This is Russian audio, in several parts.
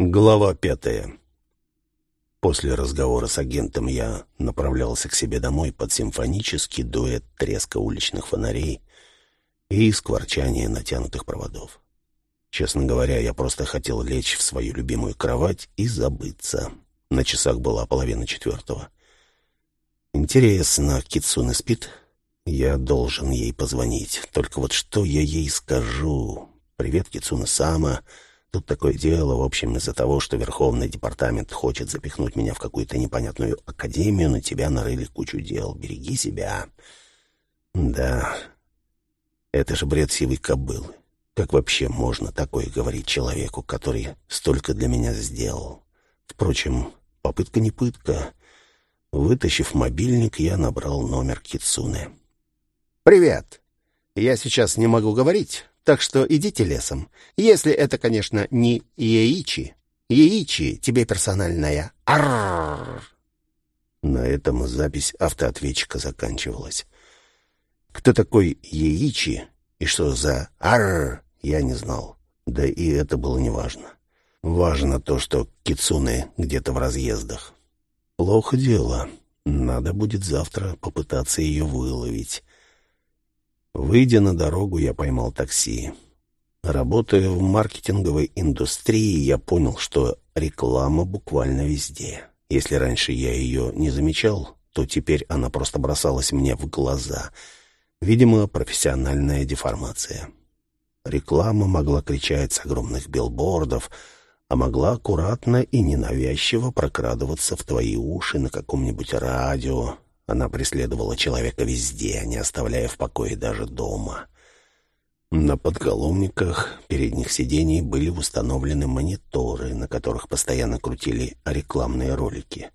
Глава пятая. После разговора с агентом я направлялся к себе домой под симфонический дуэт треска уличных фонарей и скворчание натянутых проводов. Честно говоря, я просто хотел лечь в свою любимую кровать и забыться. На часах была половина четвертого. Интересно, Китсуна спит? Я должен ей позвонить. Только вот что я ей скажу? Привет, Китсуна Сама. Тут такое дело, в общем, из-за того, что Верховный департамент хочет запихнуть меня в какую-то непонятную академию, на тебя нарыли кучу дел. Береги себя. Да, это же бред сивой кобылы. Как вообще можно такое говорить человеку, который столько для меня сделал? Впрочем, попытка не пытка. Вытащив мобильник, я набрал номер Кицуны. «Привет! Я сейчас не могу говорить, так что идите лесом. Если это, конечно, не яичи. Яичи тебе персональная. Аррррр. На этом запись автоответчика заканчивалась. Кто такой яичи и что за арррр, я не знал. Да и это было неважно. Важно то, что Кицуны где-то в разъездах. Плохо дело. Надо будет завтра попытаться ее выловить. Выйдя на дорогу, я поймал такси. Работая в маркетинговой индустрии, я понял, что реклама буквально везде. Если раньше я ее не замечал, то теперь она просто бросалась мне в глаза. Видимо, профессиональная деформация. Реклама могла кричать с огромных билбордов, а могла аккуратно и ненавязчиво прокрадываться в твои уши на каком-нибудь радио, она преследовала человека везде, не оставляя в покое даже дома. На подголовниках передних сидений были установлены мониторы, на которых постоянно крутили рекламные ролики.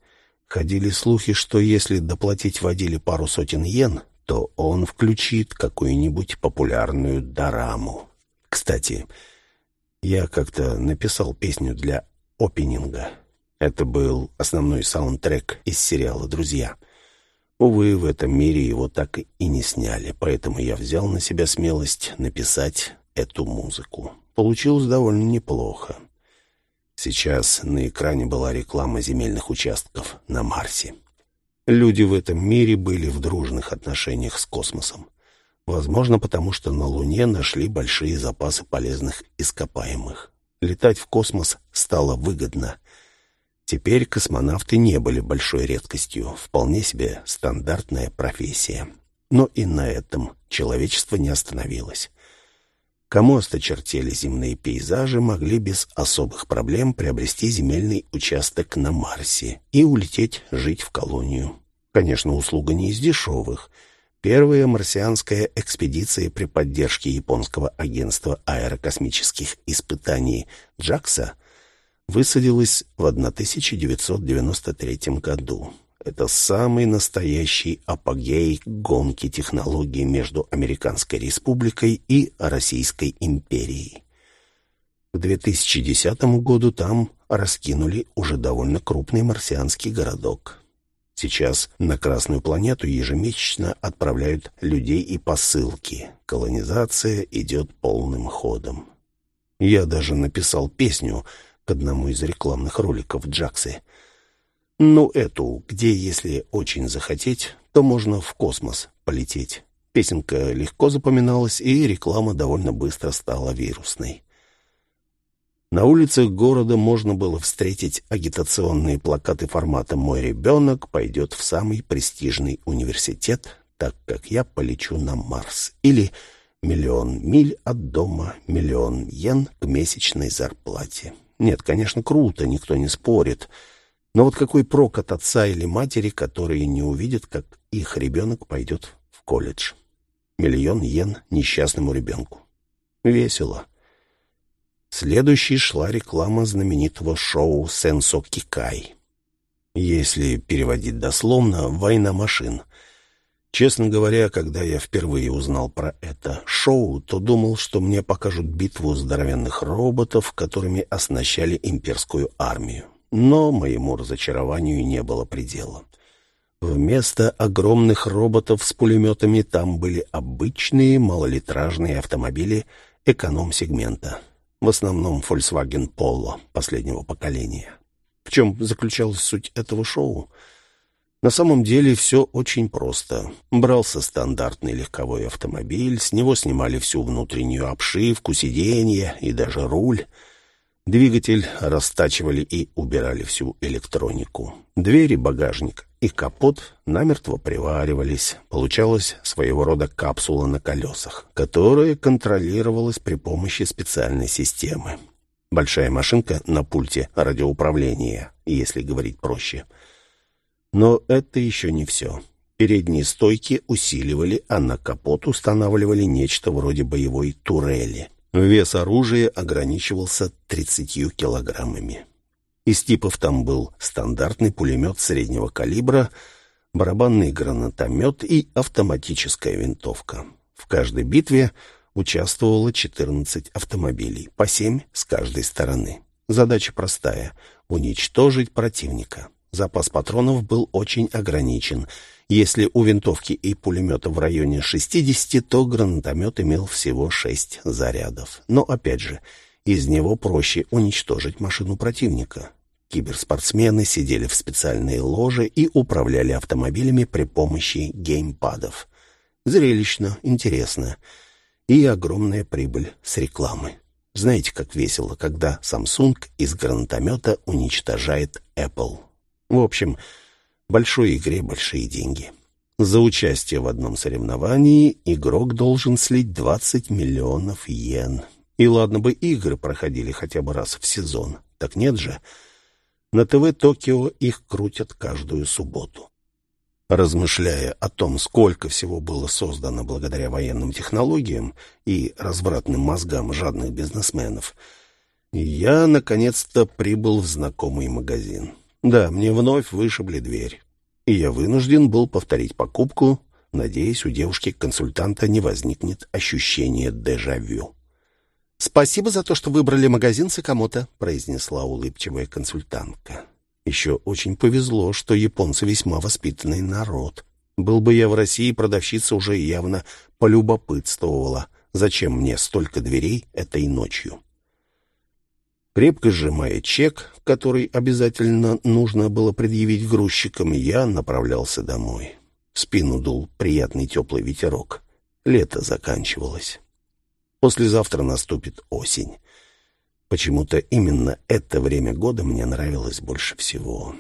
Ходили слухи, что если доплатить водиле пару сотен йен, то он включит какую-нибудь популярную дораму. Кстати, я как-то написал песню для опенинга. Это был основной саундтрек из сериала «Друзья». Увы, в этом мире его так и не сняли, поэтому я взял на себя смелость написать эту музыку. Получилось довольно неплохо. Сейчас на экране была реклама земельных участков на Марсе. Люди в этом мире были в дружных отношениях с космосом. Возможно, потому что на Луне нашли большие запасы полезных ископаемых. Летать в космос стало выгодно. Теперь космонавты не были большой редкостью, вполне себе стандартная профессия. Но и на этом человечество не остановилось. Кому осточертели земные пейзажи, могли без особых проблем приобрести земельный участок на Марсе и улететь жить в колонию. Конечно, услуга не из дешевых. Первая марсианская экспедиция при поддержке японского агентства аэрокосмических испытаний «Джакса» высадилась в 1993 году. Это самый настоящий апогей гонки технологий между Американской Республикой и Российской империей. К 2010 году там раскинули уже довольно крупный марсианский городок. Сейчас на Красную планету ежемесячно отправляют людей и посылки. Колонизация идет полным ходом. Я даже написал песню — к одному из рекламных роликов Джаксы. Ну, эту, где, если очень захотеть, то можно в космос полететь. Песенка легко запоминалась, и реклама довольно быстро стала вирусной. На улицах города можно было встретить агитационные плакаты формата «Мой ребенок пойдет в самый престижный университет, так как я полечу на Марс» или «Миллион миль от дома, миллион йен к месячной зарплате». Нет, конечно, круто, никто не спорит. Но вот какой прок от отца или матери, которые не увидят, как их ребенок пойдет в колледж? Миллион йен несчастному ребенку. Весело. Следующей шла реклама знаменитого шоу «Сенсо Кикай». Если переводить дословно, «Война машин». Честно говоря, когда я впервые узнал про это шоу, то думал, что мне покажут битву здоровенных роботов, которыми оснащали имперскую армию. Но моему разочарованию не было предела. Вместо огромных роботов с пулеметами там были обычные малолитражные автомобили эконом-сегмента. в основном Volkswagen Polo последнего поколения. В чем заключалась суть этого шоу? На самом деле все очень просто. Брался стандартный легковой автомобиль, с него снимали всю внутреннюю обшивку, сиденья и даже руль — Двигатель растачивали и убирали всю электронику. Двери, багажник и капот намертво приваривались. Получалась своего рода капсула на колесах, которая контролировалась при помощи специальной системы. Большая машинка на пульте радиоуправления, если говорить проще. Но это еще не все. Передние стойки усиливали, а на капот устанавливали нечто вроде боевой турели. Вес оружия ограничивался 30 килограммами. Из типов там был стандартный пулемет среднего калибра, барабанный гранатомет и автоматическая винтовка. В каждой битве участвовало 14 автомобилей, по 7 с каждой стороны. Задача простая — уничтожить противника. Запас патронов был очень ограничен — если у винтовки и пулемета в районе 60, то гранатомет имел всего 6 зарядов. Но, опять же, из него проще уничтожить машину противника. Киберспортсмены сидели в специальной ложе и управляли автомобилями при помощи геймпадов. Зрелищно, интересно. И огромная прибыль с рекламы. Знаете, как весело, когда Samsung из гранатомета уничтожает Apple. В общем, большой игре большие деньги. За участие в одном соревновании игрок должен слить 20 миллионов йен. И ладно бы игры проходили хотя бы раз в сезон. Так нет же. На ТВ Токио их крутят каждую субботу. Размышляя о том, сколько всего было создано благодаря военным технологиям и развратным мозгам жадных бизнесменов, я, наконец-то, прибыл в знакомый магазин. Да, мне вновь вышибли дверь, и я вынужден был повторить покупку, надеясь, у девушки-консультанта не возникнет ощущение дежавю. «Спасибо за то, что выбрали магазин Сакамото», — произнесла улыбчивая консультантка. «Еще очень повезло, что японцы весьма воспитанный народ. Был бы я в России, продавщица уже явно полюбопытствовала, зачем мне столько дверей этой ночью». Крепко сжимая чек, который обязательно нужно было предъявить грузчикам, я направлялся домой. В спину дул приятный теплый ветерок. Лето заканчивалось. Послезавтра наступит осень. Почему-то именно это время года мне нравилось больше всего.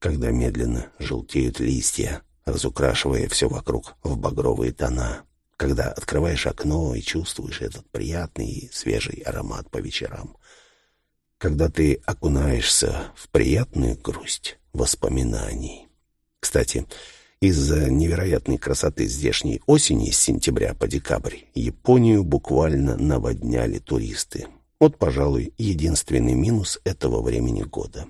Когда медленно желтеют листья, разукрашивая все вокруг в багровые тона. Когда открываешь окно и чувствуешь этот приятный и свежий аромат по вечерам когда ты окунаешься в приятную грусть воспоминаний. Кстати, из-за невероятной красоты здешней осени с сентября по декабрь Японию буквально наводняли туристы. Вот, пожалуй, единственный минус этого времени года.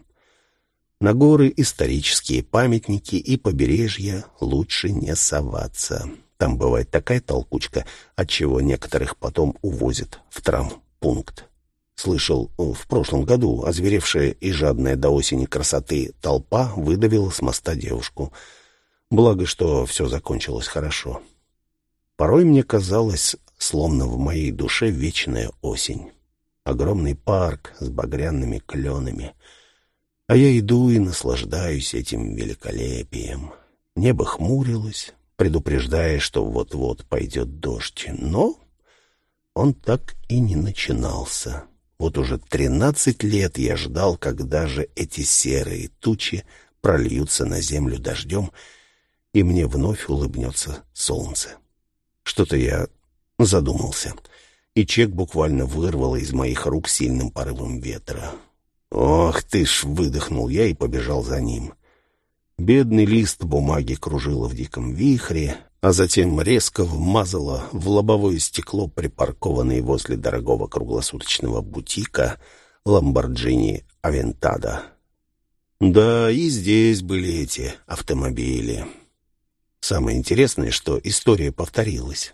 На горы, исторические памятники и побережья лучше не соваться. Там бывает такая толкучка, от чего некоторых потом увозят в травмпункт. Слышал, в прошлом году озверевшая и жадная до осени красоты толпа выдавила с моста девушку. Благо, что все закончилось хорошо. Порой мне казалось, словно в моей душе вечная осень. Огромный парк с багряными кленами. А я иду и наслаждаюсь этим великолепием. Небо хмурилось, предупреждая, что вот-вот пойдет дождь. Но он так и не начинался. Вот уже тринадцать лет я ждал, когда же эти серые тучи прольются на землю дождем, и мне вновь улыбнется солнце. Что-то я задумался, и чек буквально вырвало из моих рук сильным порывом ветра. «Ох ты ж!» — выдохнул я и побежал за ним. Бедный лист бумаги кружила в диком вихре, а затем резко вмазала в лобовое стекло припаркованный возле дорогого круглосуточного бутика «Ламборджини Авентада». Да, и здесь были эти автомобили. Самое интересное, что история повторилась.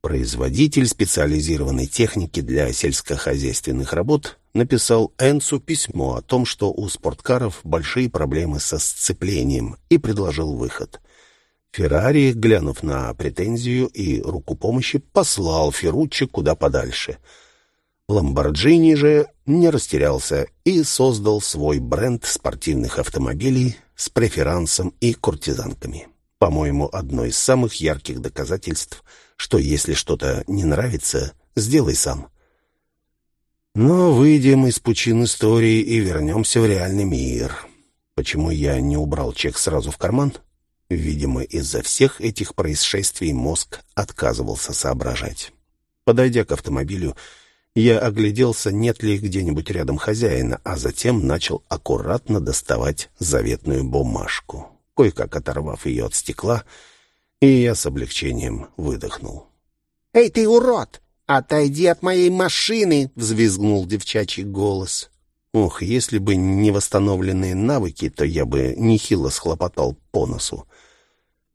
Производитель специализированной техники для сельскохозяйственных работ написал Энсу письмо о том, что у спорткаров большие проблемы со сцеплением, и предложил выход. Феррари, глянув на претензию и руку помощи, послал Ферруччи куда подальше. Ламборджини же не растерялся и создал свой бренд спортивных автомобилей с преферансом и куртизанками. По-моему, одно из самых ярких доказательств, что если что-то не нравится, сделай сам. Но выйдем из пучин истории и вернемся в реальный мир. Почему я не убрал чек сразу в карман? Видимо, из-за всех этих происшествий мозг отказывался соображать. Подойдя к автомобилю, я огляделся, нет ли где-нибудь рядом хозяина, а затем начал аккуратно доставать заветную бумажку. Кое-как оторвав ее от стекла, и я с облегчением выдохнул. «Эй, ты урод! Отойди от моей машины!» — взвизгнул девчачий голос. Ох, если бы не восстановленные навыки, то я бы нехило схлопотал по носу.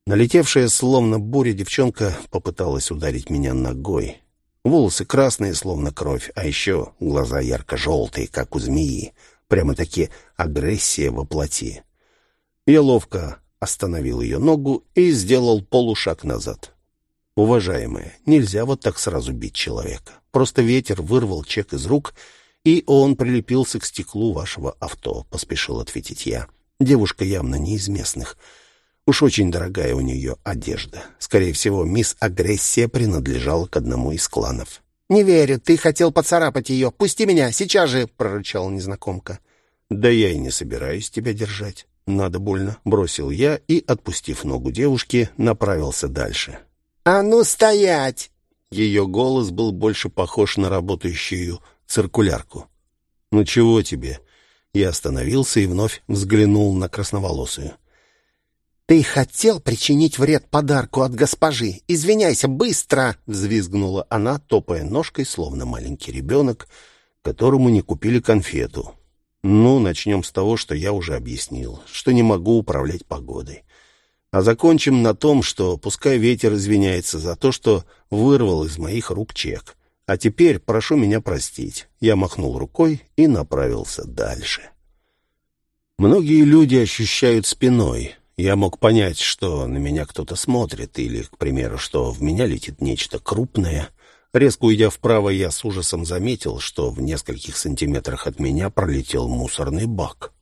Налетевшая словно буря девчонка попыталась ударить меня ногой. Волосы красные, словно кровь, а еще глаза ярко-желтые, как у змеи. Прямо-таки агрессия во плоти. Я ловко остановил ее ногу и сделал полушаг назад. «Уважаемая, нельзя вот так сразу бить человека. Просто ветер вырвал чек из рук — и он прилепился к стеклу вашего авто», — поспешил ответить я. «Девушка явно не из местных. Уж очень дорогая у нее одежда. Скорее всего, мисс Агрессия принадлежала к одному из кланов». «Не верю, ты хотел поцарапать ее. Пусти меня, сейчас же!» — прорычала незнакомка. «Да я и не собираюсь тебя держать. Надо больно», — бросил я и, отпустив ногу девушки, направился дальше. «А ну стоять!» Ее голос был больше похож на работающую циркулярку. «Ну чего тебе?» Я остановился и вновь взглянул на красноволосую. «Ты хотел причинить вред подарку от госпожи? Извиняйся, быстро!» — взвизгнула она, топая ножкой, словно маленький ребенок, которому не купили конфету. «Ну, начнем с того, что я уже объяснил, что не могу управлять погодой. А закончим на том, что пускай ветер извиняется за то, что вырвал из моих рук чек. А теперь прошу меня простить. Я махнул рукой и направился дальше. Многие люди ощущают спиной. Я мог понять, что на меня кто-то смотрит, или, к примеру, что в меня летит нечто крупное. Резко уйдя вправо, я с ужасом заметил, что в нескольких сантиметрах от меня пролетел мусорный бак.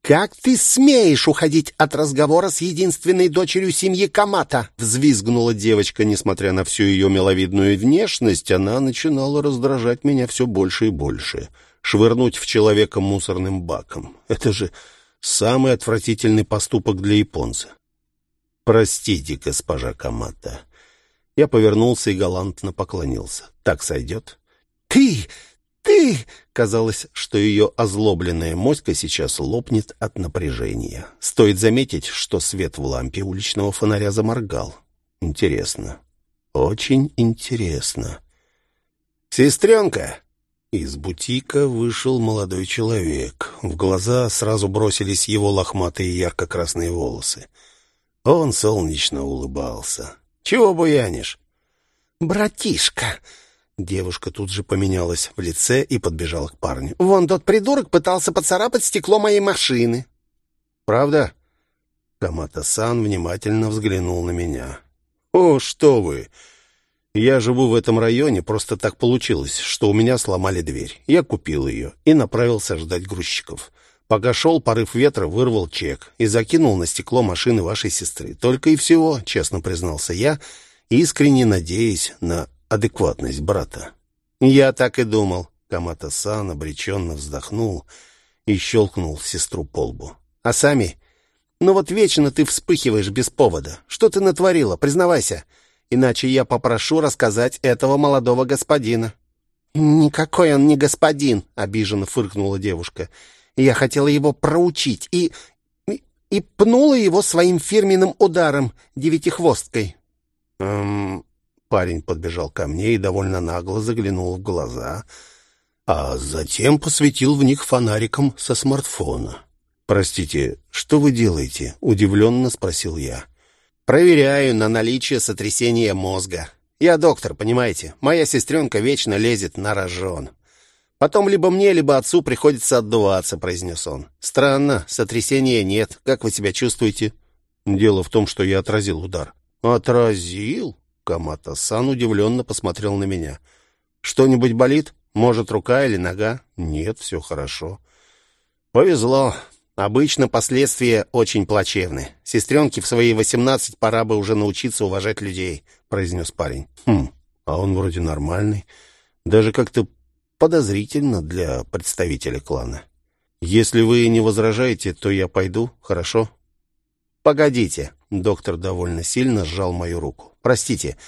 «Как ты смеешь уходить от разговора с единственной дочерью семьи Камата?» Взвизгнула девочка, несмотря на всю ее миловидную внешность, она начинала раздражать меня все больше и больше. Швырнуть в человека мусорным баком — это же самый отвратительный поступок для японца. «Простите, госпожа Камата». Я повернулся и галантно поклонился. «Так сойдет?» «Ты! «Ты!» Казалось, что ее озлобленная моська сейчас лопнет от напряжения. Стоит заметить, что свет в лампе уличного фонаря заморгал. Интересно. Очень интересно. «Сестренка!» Из бутика вышел молодой человек. В глаза сразу бросились его лохматые ярко-красные волосы. Он солнечно улыбался. «Чего буянишь?» «Братишка!» Девушка тут же поменялась в лице и подбежала к парню. «Вон тот придурок пытался поцарапать стекло моей машины». «Правда?» Камата-сан внимательно взглянул на меня. «О, что вы! Я живу в этом районе, просто так получилось, что у меня сломали дверь. Я купил ее и направился ждать грузчиков. Пока шел, порыв ветра вырвал чек и закинул на стекло машины вашей сестры. Только и всего, честно признался я, искренне надеясь на адекватность брата. «Я так и думал». Камата-сан обреченно вздохнул и щелкнул сестру по лбу. «А сами? Ну вот вечно ты вспыхиваешь без повода. Что ты натворила? Признавайся. Иначе я попрошу рассказать этого молодого господина». «Никакой он не господин», — обиженно фыркнула девушка. «Я хотела его проучить и... и, и пнула его своим фирменным ударом девятихвосткой». «Эм, Парень подбежал ко мне и довольно нагло заглянул в глаза, а затем посветил в них фонариком со смартфона. «Простите, что вы делаете?» — удивленно спросил я. «Проверяю на наличие сотрясения мозга. Я доктор, понимаете? Моя сестренка вечно лезет на рожон. Потом либо мне, либо отцу приходится отдуваться», — произнес он. «Странно, сотрясения нет. Как вы себя чувствуете?» «Дело в том, что я отразил удар». «Отразил?» Камата-сан удивленно посмотрел на меня. «Что-нибудь болит?» Может, рука или нога? Нет, все хорошо. Повезло. Обычно последствия очень плачевны. Сестренке в свои восемнадцать пора бы уже научиться уважать людей, произнес парень. Хм, а он вроде нормальный. Даже как-то подозрительно для представителя клана. Если вы не возражаете, то я пойду, хорошо? Погодите. Доктор довольно сильно сжал мою руку. Простите,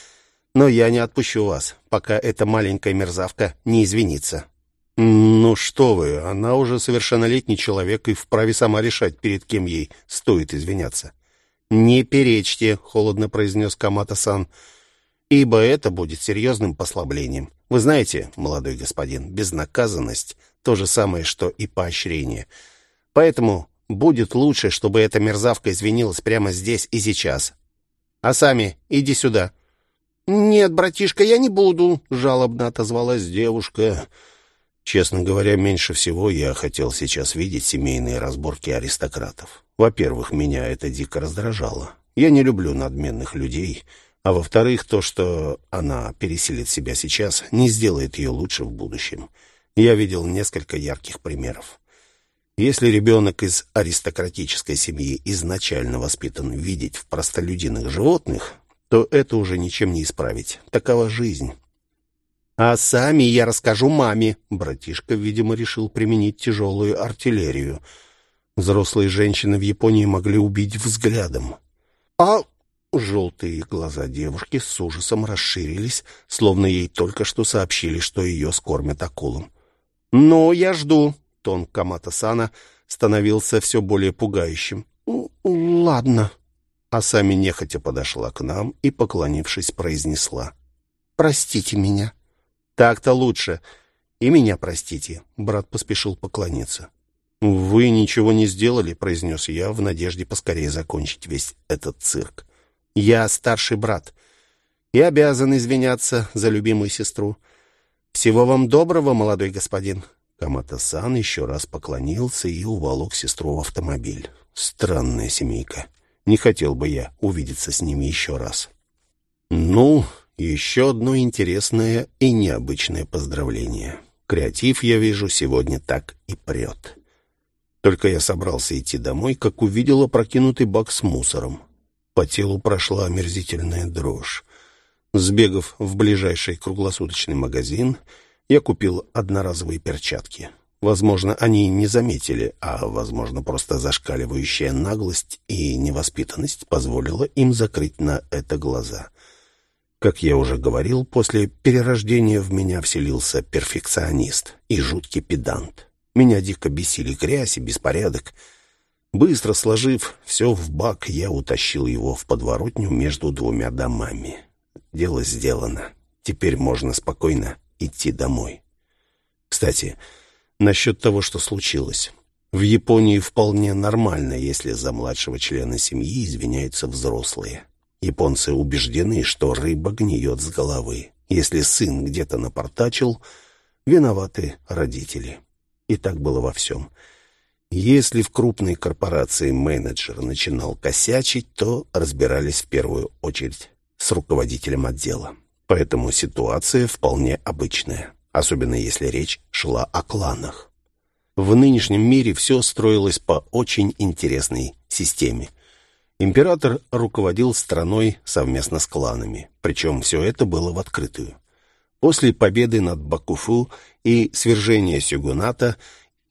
но я не отпущу вас, пока эта маленькая мерзавка не извинится. Ну что вы, она уже совершеннолетний человек и вправе сама решать, перед кем ей стоит извиняться. Не перечьте, холодно произнес Камата-сан, ибо это будет серьезным послаблением. Вы знаете, молодой господин, безнаказанность то же самое, что и поощрение. Поэтому будет лучше, чтобы эта мерзавка извинилась прямо здесь и сейчас. А сами иди сюда. «Нет, братишка, я не буду», — жалобно отозвалась девушка. Честно говоря, меньше всего я хотел сейчас видеть семейные разборки аристократов. Во-первых, меня это дико раздражало. Я не люблю надменных людей, а во-вторых, то, что она переселит себя сейчас, не сделает ее лучше в будущем. Я видел несколько ярких примеров. Если ребенок из аристократической семьи изначально воспитан видеть в простолюдиных животных, то это уже ничем не исправить. Такова жизнь. А сами я расскажу маме. Братишка, видимо, решил применить тяжелую артиллерию. Взрослые женщины в Японии могли убить взглядом. А желтые глаза девушки с ужасом расширились, словно ей только что сообщили, что ее скормят акулам. «Но я жду», — тон Камата-сана становился все более пугающим. «Ладно», а сами нехотя подошла к нам и, поклонившись, произнесла. «Простите меня». «Так-то лучше. И меня простите». Брат поспешил поклониться. «Вы ничего не сделали», — произнес я, в надежде поскорее закончить весь этот цирк. «Я старший брат и обязан извиняться за любимую сестру. Всего вам доброго, молодой господин». Камата-сан еще раз поклонился и уволок сестру в автомобиль. Странная семейка. Не хотел бы я увидеться с ними еще раз. Ну, еще одно интересное и необычное поздравление. Креатив, я вижу, сегодня так и прет. Только я собрался идти домой, как увидел опрокинутый бак с мусором. По телу прошла омерзительная дрожь. Сбегав в ближайший круглосуточный магазин, я купил одноразовые перчатки — Возможно, они не заметили, а, возможно, просто зашкаливающая наглость и невоспитанность позволила им закрыть на это глаза. Как я уже говорил, после перерождения в меня вселился перфекционист и жуткий педант. Меня дико бесили грязь и беспорядок. Быстро сложив все в бак, я утащил его в подворотню между двумя домами. Дело сделано. Теперь можно спокойно идти домой. Кстати, насчет того, что случилось. В Японии вполне нормально, если за младшего члена семьи извиняются взрослые. Японцы убеждены, что рыба гниет с головы. Если сын где-то напортачил, виноваты родители. И так было во всем. Если в крупной корпорации менеджер начинал косячить, то разбирались в первую очередь с руководителем отдела. Поэтому ситуация вполне обычная особенно если речь шла о кланах. В нынешнем мире все строилось по очень интересной системе. Император руководил страной совместно с кланами, причем все это было в открытую. После победы над Бакуфу и свержения сюгуната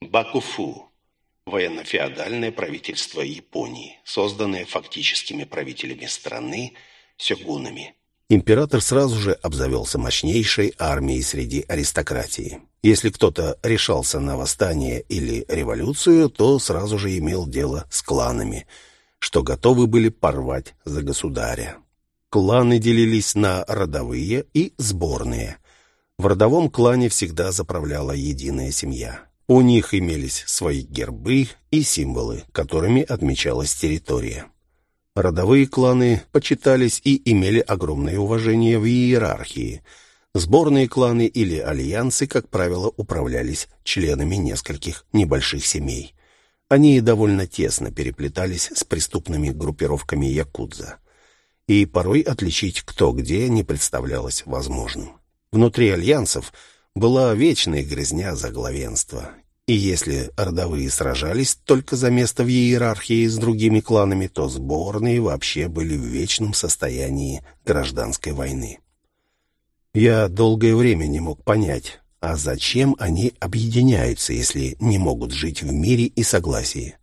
Бакуфу – военно-феодальное правительство Японии, созданное фактическими правителями страны сёгунами – император сразу же обзавелся мощнейшей армией среди аристократии. Если кто-то решался на восстание или революцию, то сразу же имел дело с кланами, что готовы были порвать за государя. Кланы делились на родовые и сборные. В родовом клане всегда заправляла единая семья. У них имелись свои гербы и символы, которыми отмечалась территория. Родовые кланы почитались и имели огромное уважение в иерархии. Сборные кланы или альянсы, как правило, управлялись членами нескольких небольших семей. Они довольно тесно переплетались с преступными группировками якудза. И порой отличить кто где не представлялось возможным. Внутри альянсов была вечная грязня за главенство. И если родовые сражались только за место в иерархии с другими кланами, то сборные вообще были в вечном состоянии гражданской войны. Я долгое время не мог понять, а зачем они объединяются, если не могут жить в мире и согласии.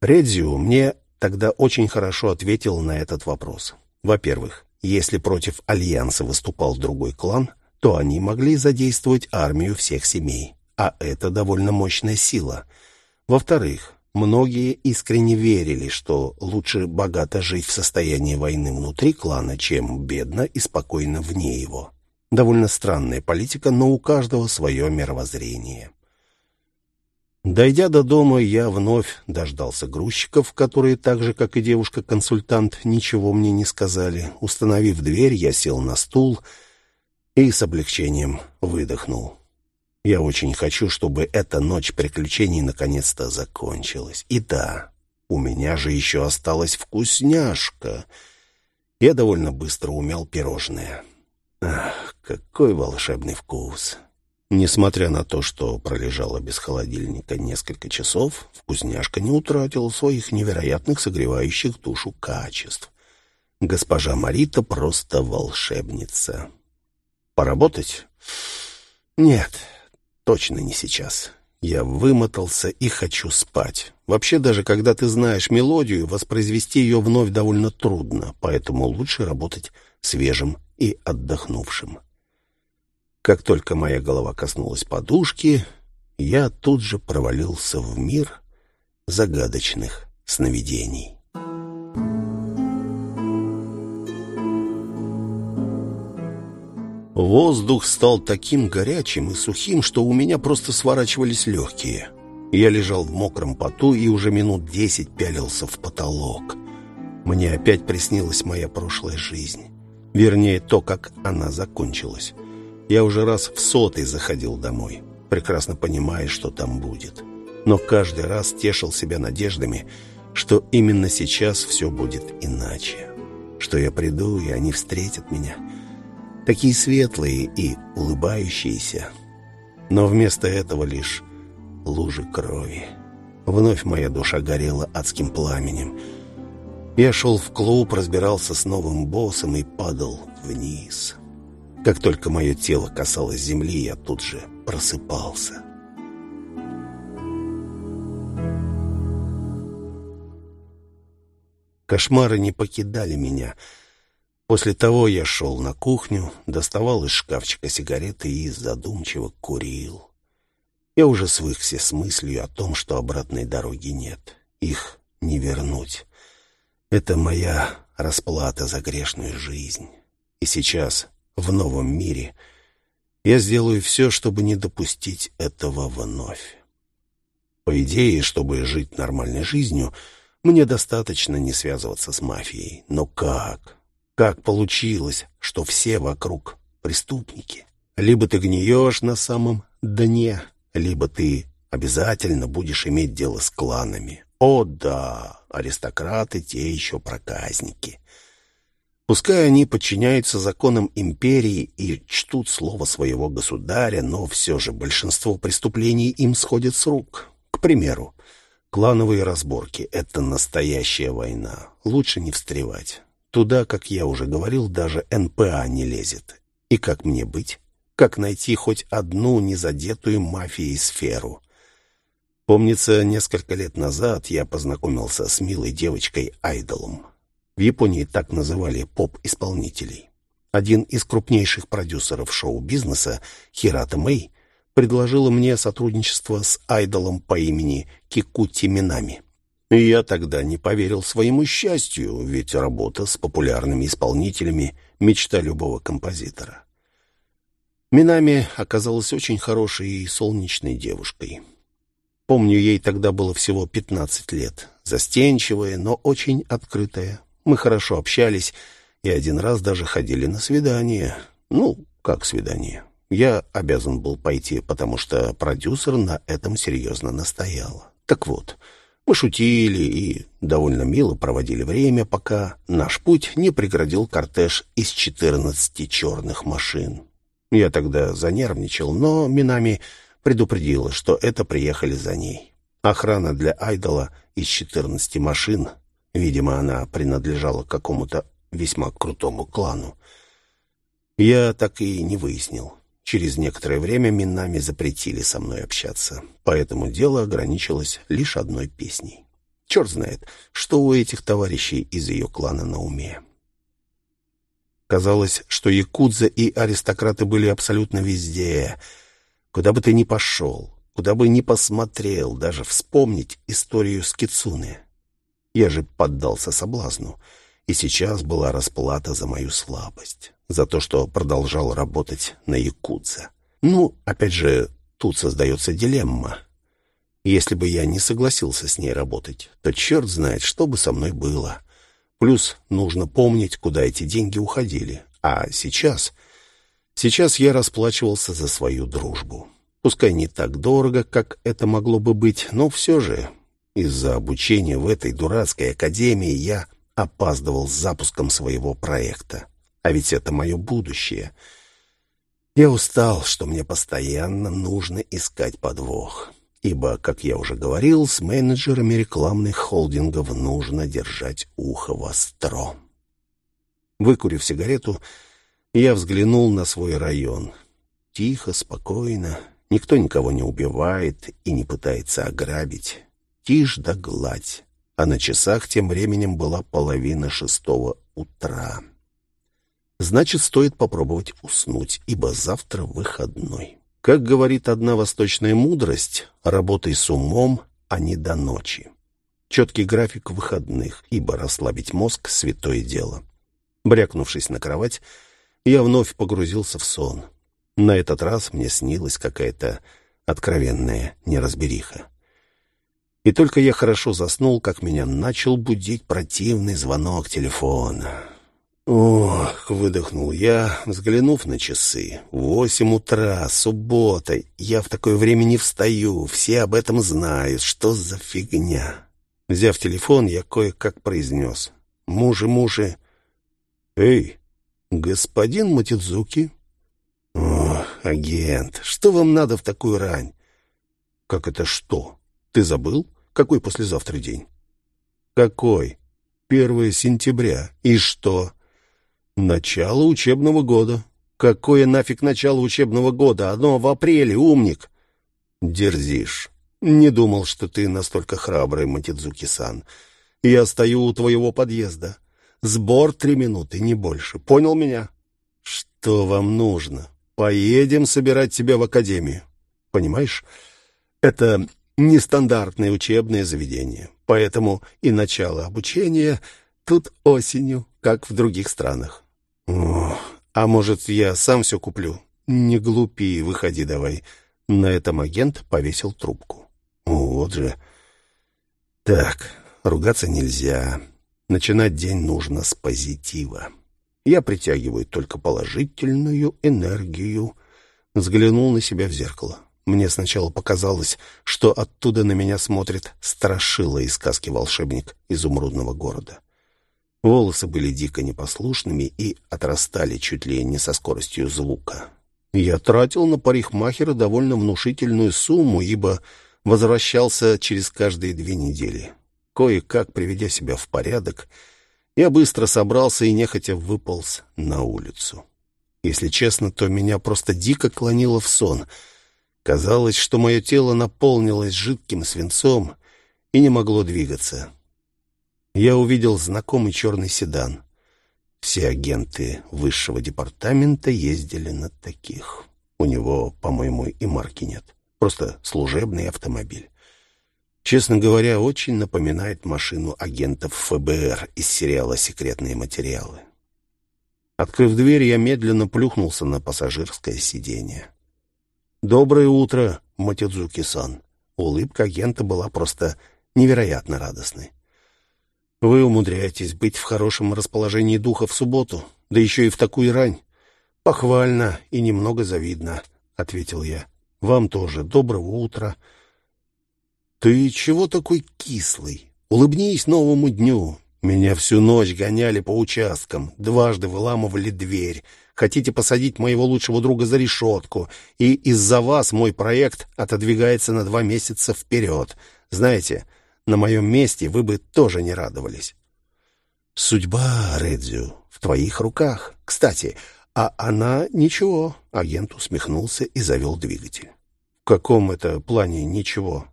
Редзио мне тогда очень хорошо ответил на этот вопрос. Во-первых, если против Альянса выступал другой клан, то они могли задействовать армию всех семей, а это довольно мощная сила. Во-вторых, многие искренне верили, что лучше богато жить в состоянии войны внутри клана, чем бедно и спокойно вне его. Довольно странная политика, но у каждого свое мировоззрение. Дойдя до дома, я вновь дождался грузчиков, которые так же, как и девушка-консультант, ничего мне не сказали. Установив дверь, я сел на стул и с облегчением выдохнул. Я очень хочу, чтобы эта ночь приключений наконец-то закончилась. И да, у меня же еще осталась вкусняшка. Я довольно быстро умел пирожное. Ах, какой волшебный вкус! Несмотря на то, что пролежала без холодильника несколько часов, вкусняшка не утратила своих невероятных согревающих душу качеств. Госпожа Марита просто волшебница. Поработать? Нет, точно не сейчас. Я вымотался и хочу спать. Вообще, даже когда ты знаешь мелодию, воспроизвести ее вновь довольно трудно, поэтому лучше работать свежим и отдохнувшим. Как только моя голова коснулась подушки, я тут же провалился в мир загадочных сновидений. Воздух стал таким горячим и сухим, что у меня просто сворачивались легкие. Я лежал в мокром поту и уже минут десять пялился в потолок. Мне опять приснилась моя прошлая жизнь. Вернее, то, как она закончилась. Я уже раз в сотый заходил домой, прекрасно понимая, что там будет. Но каждый раз тешил себя надеждами, что именно сейчас все будет иначе. Что я приду, и они встретят меня. Такие светлые и улыбающиеся. Но вместо этого лишь лужи крови. Вновь моя душа горела адским пламенем. Я шел в клуб, разбирался с новым боссом и падал вниз. Как только мое тело касалось земли, я тут же просыпался. Кошмары не покидали меня. После того я шел на кухню, доставал из шкафчика сигареты и задумчиво курил. Я уже свыкся с мыслью о том, что обратной дороги нет. Их не вернуть. Это моя расплата за грешную жизнь. И сейчас в новом мире, я сделаю все, чтобы не допустить этого вновь. По идее, чтобы жить нормальной жизнью, мне достаточно не связываться с мафией. Но как? Как получилось, что все вокруг преступники? Либо ты гниешь на самом дне, либо ты обязательно будешь иметь дело с кланами. О да, аристократы те еще проказники. Пускай они подчиняются законам империи и чтут слово своего государя, но все же большинство преступлений им сходит с рук. К примеру, клановые разборки — это настоящая война. Лучше не встревать. Туда, как я уже говорил, даже НПА не лезет. И как мне быть? Как найти хоть одну незадетую мафией сферу? Помнится, несколько лет назад я познакомился с милой девочкой Айдолом. В Японии так называли поп-исполнителей. Один из крупнейших продюсеров шоу-бизнеса, Хирата Мэй, предложила мне сотрудничество с айдолом по имени Кикути Минами. И я тогда не поверил своему счастью, ведь работа с популярными исполнителями — мечта любого композитора. Минами оказалась очень хорошей и солнечной девушкой. Помню, ей тогда было всего 15 лет, застенчивая, но очень открытая, мы хорошо общались и один раз даже ходили на свидание. Ну, как свидание? Я обязан был пойти, потому что продюсер на этом серьезно настоял. Так вот, мы шутили и довольно мило проводили время, пока наш путь не преградил кортеж из четырнадцати черных машин. Я тогда занервничал, но Минами предупредила, что это приехали за ней. Охрана для Айдола из 14 машин. Видимо, она принадлежала какому-то весьма крутому клану. Я так и не выяснил. Через некоторое время Минами запретили со мной общаться, поэтому дело ограничилось лишь одной песней. Черт знает, что у этих товарищей из ее клана на уме. Казалось, что якудза и аристократы были абсолютно везде. Куда бы ты ни пошел, куда бы ни посмотрел, даже вспомнить историю с Кицуне. Я же поддался соблазну, и сейчас была расплата за мою слабость, за то, что продолжал работать на якудза. Ну, опять же, тут создается дилемма. Если бы я не согласился с ней работать, то черт знает, что бы со мной было. Плюс нужно помнить, куда эти деньги уходили. А сейчас... Сейчас я расплачивался за свою дружбу. Пускай не так дорого, как это могло бы быть, но все же из-за обучения в этой дурацкой академии я опаздывал с запуском своего проекта. А ведь это мое будущее. Я устал, что мне постоянно нужно искать подвох ибо, как я уже говорил, с менеджерами рекламных холдингов нужно держать ухо востро. Выкурив сигарету, я взглянул на свой район. Тихо, спокойно, никто никого не убивает и не пытается ограбить. Тишь да гладь. А на часах тем временем была половина шестого утра. Значит, стоит попробовать уснуть, ибо завтра выходной. Как говорит одна восточная мудрость, работай с умом, а не до ночи. Четкий график выходных, ибо расслабить мозг — святое дело. Брякнувшись на кровать, я вновь погрузился в сон. На этот раз мне снилась какая-то откровенная неразбериха. И только я хорошо заснул, как меня начал будить противный звонок телефона. «Ох!» — выдохнул я, взглянув на часы. «Восемь утра, суббота. Я в такое время не встаю. Все об этом знают. Что за фигня?» Взяв телефон, я кое-как произнес. «Мужи, мужи!» «Эй, господин Матидзуки!» «Ох, агент, что вам надо в такую рань?» «Как это что? Ты забыл? Какой послезавтра день?» «Какой?» «Первое сентября. И что?» Начало учебного года. Какое нафиг начало учебного года? Одно в апреле, умник. Дерзишь. Не думал, что ты настолько храбрый, Матидзуки-сан. Я стою у твоего подъезда. Сбор три минуты, не больше. Понял меня? Что вам нужно? Поедем собирать тебя в академию. Понимаешь? Это нестандартное учебное заведение. Поэтому и начало обучения тут осенью, как в других странах. О, а может, я сам все куплю? Не глупи, выходи давай. На этом агент повесил трубку. Вот же. Так, ругаться нельзя. Начинать день нужно с позитива. Я притягиваю только положительную энергию. Взглянул на себя в зеркало. Мне сначала показалось, что оттуда на меня смотрит страшила из сказки «Волшебник изумрудного города». Волосы были дико непослушными и отрастали чуть ли не со скоростью звука. Я тратил на парикмахера довольно внушительную сумму, ибо возвращался через каждые две недели. Кое-как, приведя себя в порядок, я быстро собрался и нехотя выполз на улицу. Если честно, то меня просто дико клонило в сон. Казалось, что мое тело наполнилось жидким свинцом и не могло двигаться я увидел знакомый черный седан. Все агенты высшего департамента ездили на таких. У него, по-моему, и марки нет. Просто служебный автомобиль. Честно говоря, очень напоминает машину агентов ФБР из сериала «Секретные материалы». Открыв дверь, я медленно плюхнулся на пассажирское сиденье. «Доброе утро, Матидзуки-сан». Улыбка агента была просто невероятно радостной. Вы умудряетесь быть в хорошем расположении духа в субботу, да еще и в такую рань. Похвально и немного завидно, — ответил я. Вам тоже доброго утра. Ты чего такой кислый? Улыбнись новому дню. Меня всю ночь гоняли по участкам, дважды выламывали дверь. Хотите посадить моего лучшего друга за решетку, и из-за вас мой проект отодвигается на два месяца вперед. Знаете, на моем месте вы бы тоже не радовались. Судьба, Редзю, в твоих руках. Кстати, а она ничего. Агент усмехнулся и завел двигатель. В каком это плане ничего?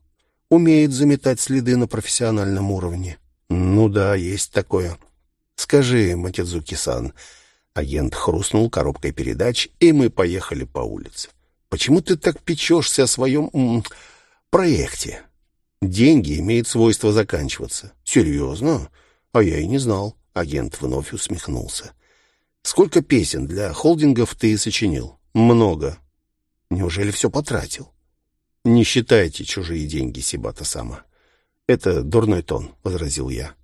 Умеет заметать следы на профессиональном уровне. Ну да, есть такое. Скажи, Матидзуки-сан, агент хрустнул коробкой передач, и мы поехали по улице. Почему ты так печешься о своем м, проекте? Деньги имеют свойство заканчиваться. Серьезно? А я и не знал. Агент вновь усмехнулся. Сколько песен для холдингов ты сочинил? Много. Неужели все потратил? Не считайте чужие деньги, Сибата-сама. Это дурной тон, возразил я.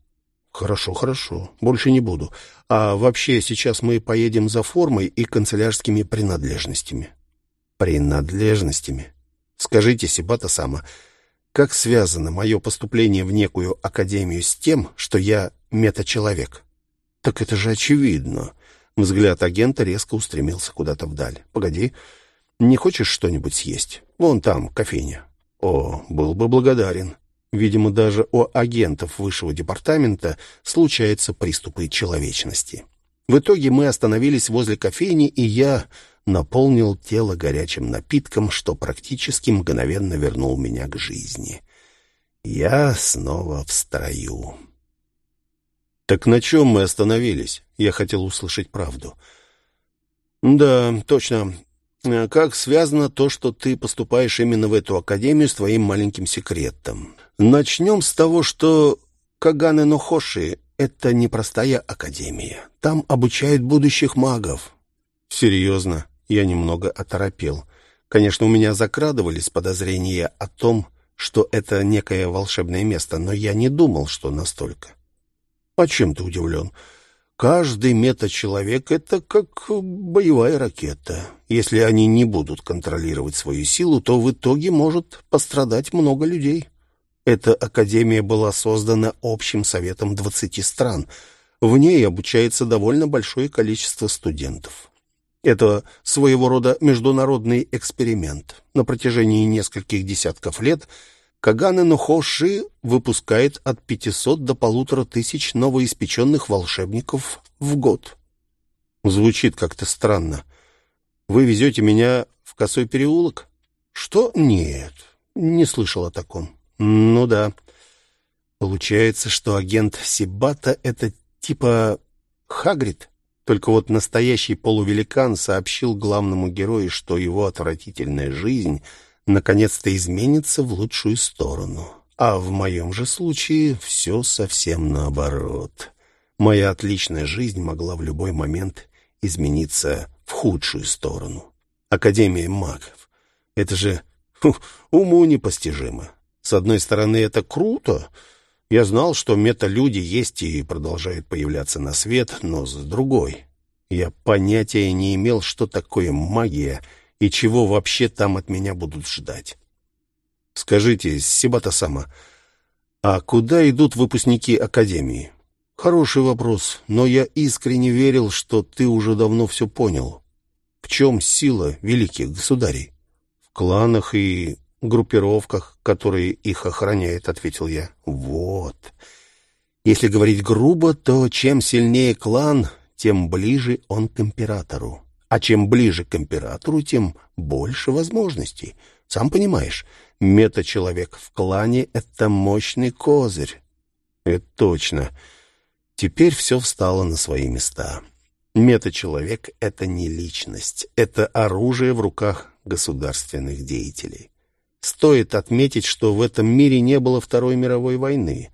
Хорошо, хорошо, больше не буду. А вообще сейчас мы поедем за формой и канцелярскими принадлежностями. Принадлежностями? Скажите, Сибата-сама, как связано мое поступление в некую академию с тем, что я метачеловек? Так это же очевидно. Взгляд агента резко устремился куда-то вдаль. Погоди, не хочешь что-нибудь съесть? Вон там, кофейня. О, был бы благодарен. Видимо, даже у агентов высшего департамента случаются приступы человечности. В итоге мы остановились возле кофейни, и я наполнил тело горячим напитком, что практически мгновенно вернул меня к жизни. Я снова в строю. «Так на чем мы остановились?» Я хотел услышать правду. «Да, точно. Как связано то, что ты поступаешь именно в эту академию с твоим маленьким секретом? Начнем с того, что Каганы Нохоши — это непростая академия. Там обучают будущих магов». «Серьезно?» Я немного оторопел. Конечно, у меня закрадывались подозрения о том, что это некое волшебное место, но я не думал, что настолько. «А чем ты удивлен?» Каждый метачеловек — это как боевая ракета. Если они не будут контролировать свою силу, то в итоге может пострадать много людей. Эта академия была создана общим советом 20 стран. В ней обучается довольно большое количество студентов. Это своего рода международный эксперимент. На протяжении нескольких десятков лет Каганы Нохоши выпускает от 500 до полутора тысяч новоиспеченных волшебников в год. Звучит как-то странно. Вы везете меня в Косой переулок? Что? Нет, не слышал о таком. Ну да. Получается, что агент Сибата — это типа Хагрид? Только вот настоящий полувеликан сообщил главному герою, что его отвратительная жизнь наконец-то изменится в лучшую сторону. А в моем же случае все совсем наоборот. Моя отличная жизнь могла в любой момент измениться в худшую сторону. Академия магов. Это же фу, уму непостижимо. С одной стороны, это круто — я знал, что металюди есть и продолжают появляться на свет, но с другой. Я понятия не имел, что такое магия и чего вообще там от меня будут ждать. Скажите, Сибата-сама, а куда идут выпускники Академии? Хороший вопрос, но я искренне верил, что ты уже давно все понял. В чем сила великих государей? В кланах и группировках, которые их охраняют», — ответил я. «Вот. Если говорить грубо, то чем сильнее клан, тем ближе он к императору. А чем ближе к императору, тем больше возможностей. Сам понимаешь, мета-человек в клане — это мощный козырь». «Это точно. Теперь все встало на свои места». Мета-человек — это не личность, это оружие в руках государственных деятелей. Стоит отметить, что в этом мире не было Второй мировой войны.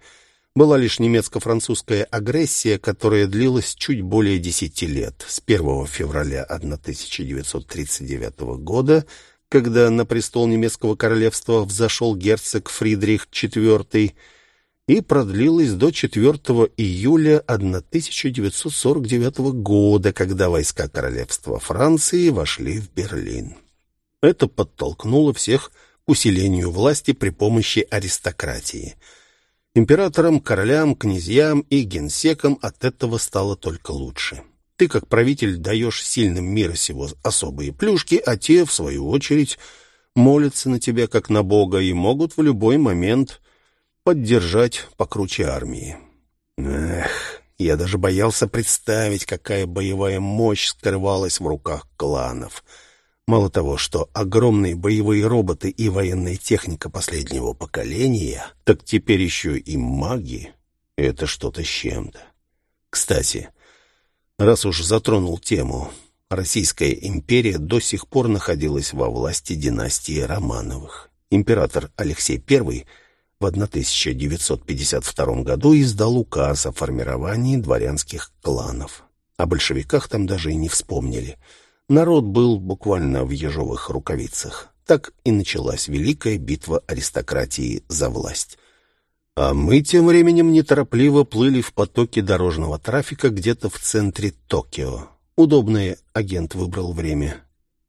Была лишь немецко-французская агрессия, которая длилась чуть более десяти лет, с 1 февраля 1939 года, когда на престол немецкого королевства взошел герцог Фридрих IV, и продлилась до 4 июля 1949 года, когда войска королевства Франции вошли в Берлин. Это подтолкнуло всех усилению власти при помощи аристократии. Императорам, королям, князьям и генсекам от этого стало только лучше. Ты, как правитель, даешь сильным мира сего особые плюшки, а те, в свою очередь, молятся на тебя, как на Бога, и могут в любой момент поддержать покруче армии. Эх, я даже боялся представить, какая боевая мощь скрывалась в руках кланов. Мало того, что огромные боевые роботы и военная техника последнего поколения, так теперь еще и маги — это что-то с чем-то. Кстати, раз уж затронул тему, Российская империя до сих пор находилась во власти династии Романовых. Император Алексей I в 1952 году издал указ о формировании дворянских кланов. О большевиках там даже и не вспомнили. Народ был буквально в ежовых рукавицах. Так и началась великая битва аристократии за власть. А мы тем временем неторопливо плыли в потоке дорожного трафика где-то в центре Токио. Удобное агент выбрал время.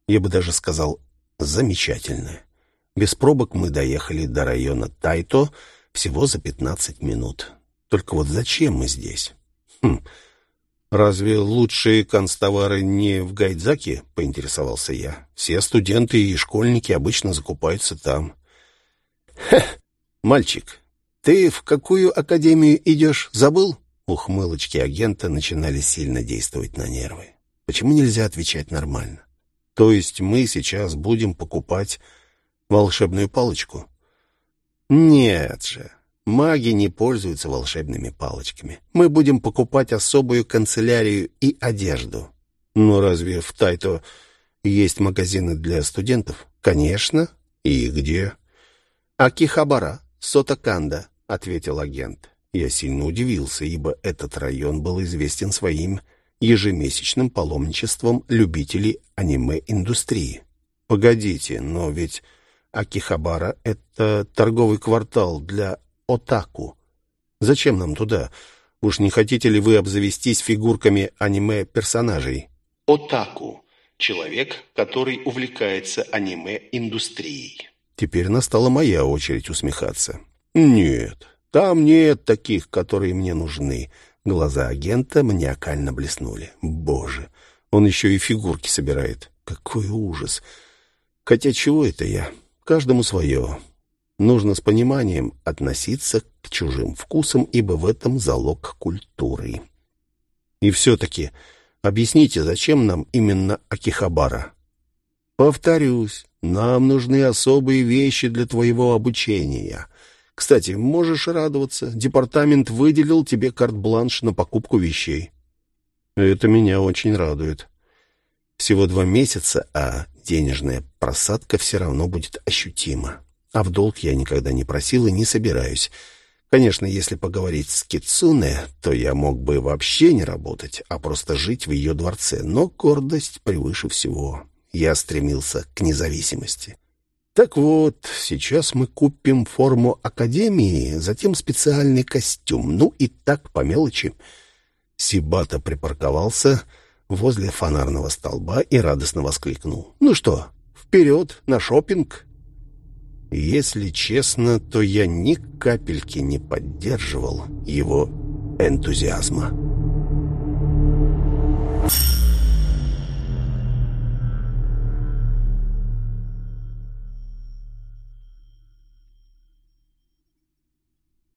Я бы даже сказал, замечательное. Без пробок мы доехали до района Тайто всего за 15 минут. Только вот зачем мы здесь? Хм, разве лучшие констовары не в Гайдзаке? Поинтересовался я. Все студенты и школьники обычно закупаются там. Хе, мальчик, ты в какую академию идешь, забыл? Ухмылочки агента начинали сильно действовать на нервы. Почему нельзя отвечать нормально? То есть мы сейчас будем покупать волшебную палочку? Нет же, маги не пользуются волшебными палочками. Мы будем покупать особую канцелярию и одежду. Но разве в Тайто есть магазины для студентов? Конечно. И где? Акихабара, Сотаканда, ответил агент. Я сильно удивился, ибо этот район был известен своим ежемесячным паломничеством любителей аниме-индустрии. Погодите, но ведь Акихабара — это торговый квартал для отаку. Зачем нам туда? Уж не хотите ли вы обзавестись фигурками аниме-персонажей? Отаку — человек, который увлекается аниме-индустрией. Теперь настала моя очередь усмехаться. Нет, там нет таких, которые мне нужны. Глаза агента маниакально блеснули. Боже, он еще и фигурки собирает. Какой ужас! Хотя чего это я? Каждому свое. Нужно с пониманием относиться к чужим вкусам, ибо в этом залог культуры. И все-таки объясните, зачем нам именно Акихабара? Повторюсь, нам нужны особые вещи для твоего обучения. Кстати, можешь радоваться. Департамент выделил тебе карт-бланш на покупку вещей. Это меня очень радует. Всего два месяца, а денежная просадка все равно будет ощутима. А в долг я никогда не просил и не собираюсь. Конечно, если поговорить с Кицуне, то я мог бы вообще не работать, а просто жить в ее дворце. Но гордость превыше всего. Я стремился к независимости. Так вот, сейчас мы купим форму академии, затем специальный костюм. Ну и так по мелочи. Сибата припарковался возле фонарного столба и радостно воскликнул. «Ну что, вперед на шопинг!» Если честно, то я ни капельки не поддерживал его энтузиазма. Thank